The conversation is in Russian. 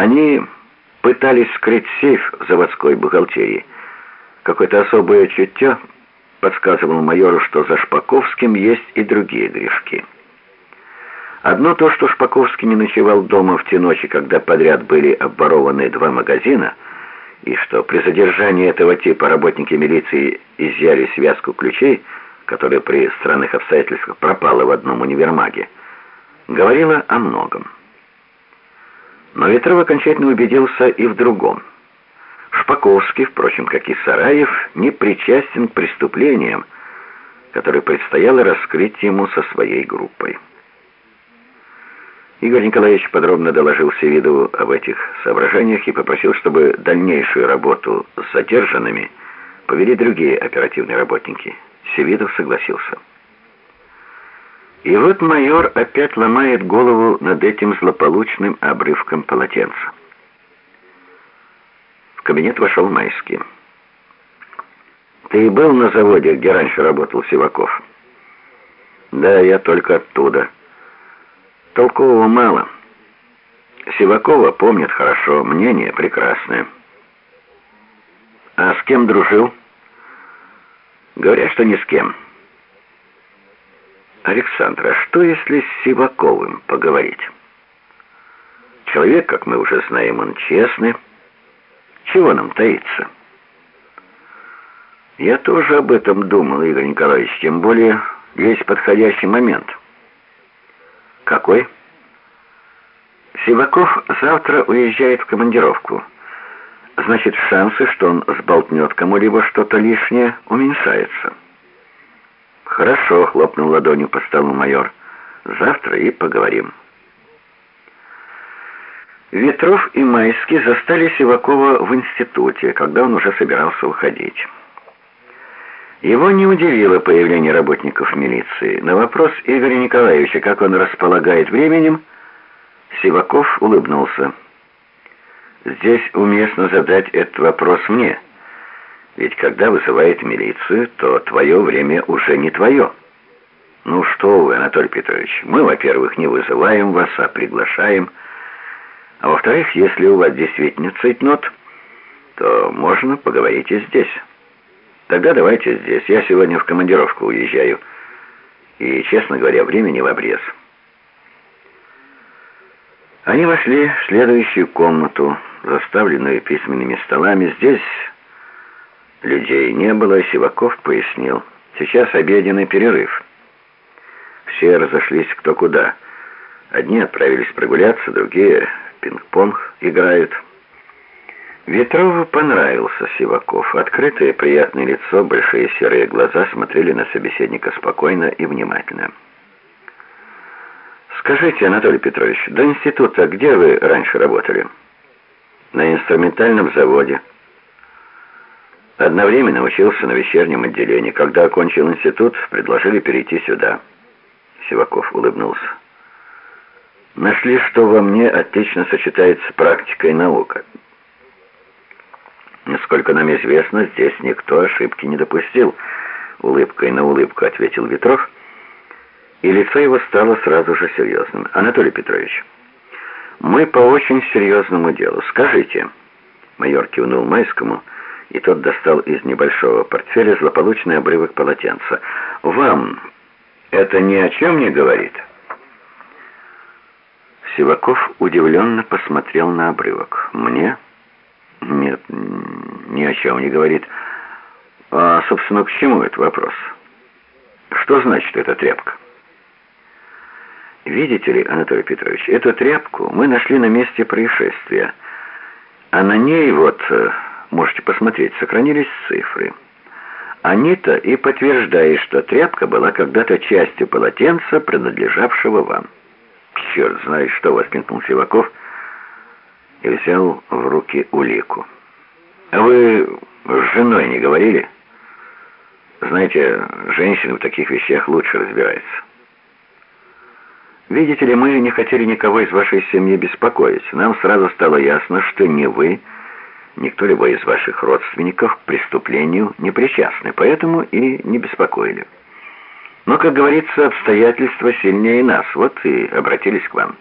Они пытались скрыть сейф в заводской бухгалтерии. Какое-то особое чутье подсказывал майору, что за Шпаковским есть и другие грешки. Одно то, что Шпаковский не ночевал дома в те ночи, когда подряд были обворованы два магазина, и что при задержании этого типа работники милиции изъяли связку ключей, которая при странных обстоятельствах пропала в одном универмаге, говорило о многом. Но Ветров окончательно убедился и в другом. Шпаковский, впрочем, как и Сараев, не причастен к преступлениям, которые предстояло раскрыть ему со своей группой. Игорь Николаевич подробно доложил Севидову об этих соображениях и попросил, чтобы дальнейшую работу с задержанными повели другие оперативные работники. Севидов согласился. И вот майор опять ломает голову над этим злополучным обрывком полотенца. В кабинет вошел Майский. «Ты был на заводе, где раньше работал Сиваков?» «Да, я только оттуда». Толкового мало. Сивакова помнит хорошо, мнение прекрасное. А с кем дружил? Говорят, что ни с кем. Александр, а что если с Сиваковым поговорить? Человек, как мы уже знаем, он честный. Чего нам таиться? Я тоже об этом думал, Игорь Николаевич, тем более есть подходящий момент. «Какой?» «Сиваков завтра уезжает в командировку. Значит, шансы, что он сболтнет кому-либо что-то лишнее, уменьшаются». «Хорошо», — хлопнул ладонью по столу майор. «Завтра и поговорим». Ветров и Майский застали Сивакова в институте, когда он уже собирался уходить. Его не удивило появление работников милиции. На вопрос Игоря Николаевича, как он располагает временем, Сиваков улыбнулся. «Здесь уместно задать этот вопрос мне. Ведь когда вызывает милицию, то твое время уже не твое». «Ну что вы, Анатолий Петрович, мы, во-первых, не вызываем вас, а приглашаем. А во-вторых, если у вас действительно цейтнот, то можно поговорить и здесь». Тогда давайте здесь. Я сегодня в командировку уезжаю. И, честно говоря, времени в обрез. Они вошли в следующую комнату, заставленную письменными столами. Здесь людей не было, Сиваков пояснил. Сейчас обеденный перерыв. Все разошлись кто куда. Одни отправились прогуляться, другие пинг-понг играют. Ветрову понравился Сиваков. Открытое приятное лицо, большие серые глаза смотрели на собеседника спокойно и внимательно. «Скажите, Анатолий Петрович, до института где вы раньше работали?» «На инструментальном заводе». Одновременно учился на вечернем отделении. Когда окончил институт, предложили перейти сюда. Сиваков улыбнулся. «Нашли, что во мне отлично сочетается практика и наука». Насколько нам известно, здесь никто ошибки не допустил. Улыбкой на улыбку ответил Ветров, и лицо его стало сразу же серьезным. Анатолий Петрович, мы по очень серьезному делу. Скажите, майор кивнул Майскому, и тот достал из небольшого портфеля злополучный обрывок полотенца. Вам это ни о чем не говорит? Сиваков удивленно посмотрел на обрывок. Мне? Нет, ни о чем не говорит. А, собственно, к чему этот вопрос? Что значит эта тряпка? Видите ли, Анатолий Петрович, эту тряпку мы нашли на месте происшествия. А на ней вот, э, можете посмотреть, сохранились цифры. Они-то и подтверждают, что тряпка была когда-то частью полотенца, принадлежавшего вам. Черт знает что, воскликнул Сиваков, — и взял в руки улику. «А вы с женой не говорили? Знаете, женщины в таких вещах лучше разбираются». «Видите ли, мы не хотели никого из вашей семьи беспокоить. Нам сразу стало ясно, что ни вы, ни кто-либо из ваших родственников к преступлению не причастны, поэтому и не беспокоили. Но, как говорится, обстоятельства сильнее нас, вот и обратились к вам».